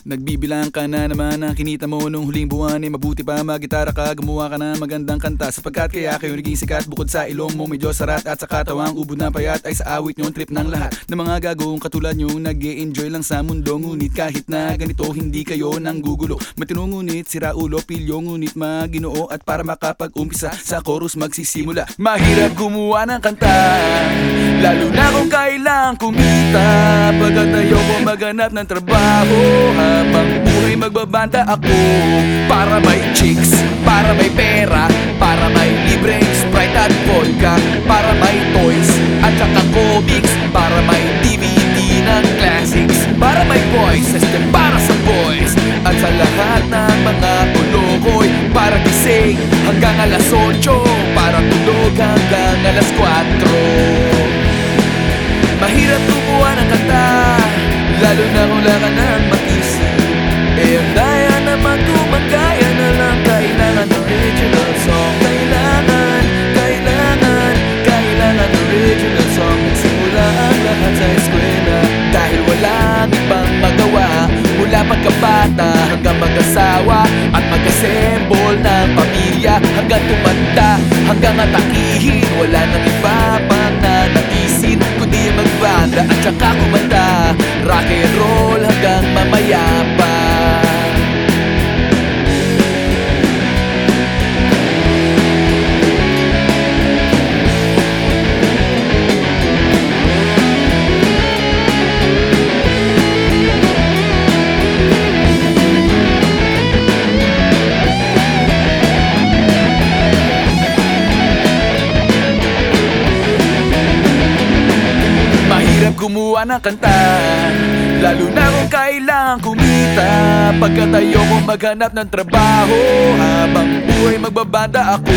Nagbibilang ka na naman ang kinita mo nung huling buwan Eh mabuti pa magitara ka, gumawa ka na magandang kanta. Sapagkat kaya kayo naging sikat bukod sa ilong mo medyo sarat At sa katawang ubod na payat ay sa awit nyo trip ng lahat. Ng mga gagawong katulad nyo nag enjoy lang sa mundo Ngunit kahit na ganito hindi kayo nang gugulo. Matino ngunit sira ulo, pilyo ngunit maginoo At para makapag-umpisa sa chorus magsisimula. Mahirap gumawa ng kanta Lalo na kung kailang kumita. Pagkat ayoko maghanap ng trabaho Habang buhay magbabanda ako. Para may chicks, para may pera Para may libreng Sprite at vodka Para may toys at saka comics Para may DVD ng classics Para may boys, este para sa boys. At sa lahat ng mga ulokoy Para gising hanggang alas 8 Para tulog hanggang alas 4 na kung wala ka nang mag-isip. Eh ang daya naman kumagaya na lang Kailangan original song. Kailangan, kailangan, kailangan original song. Nagsimula ang lahat sa eskwela Dahil walang ibang magawa. Mula pagkabata hanggang mag-asawa At mag-assemble ng pamilya. Hanggang tumanda, hanggang atakihin Wala nang iba pang nanaisin Kundi magbanda at saka kumanta. Rock Mahirap gumawa ng kanta Lalo na kung kailangan kumita. Pagkat ayoko maghanap ng trabaho Habang buhay magbabanda ako